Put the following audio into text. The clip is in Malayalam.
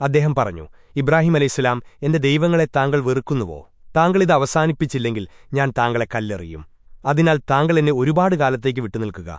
അദ്ദേഹം പറഞ്ഞു ഇബ്രാഹിം അലൈഹിസ്സലാം എന്റെ ദൈവങ്ങളെ താങ്കൾ വെറുക്കുന്നുവോ? താങ്കളിത് അവസാനിപ്പിച്ചില്ലെങ്കിൽ ഞാൻ താങ്കളെ കല്ലെറിയും. അതിനാൽ താങ്കൾ എന്നെ ഒരുപാട് കാലത്തേക്ക് വിട്ടുനിൽക്കുക.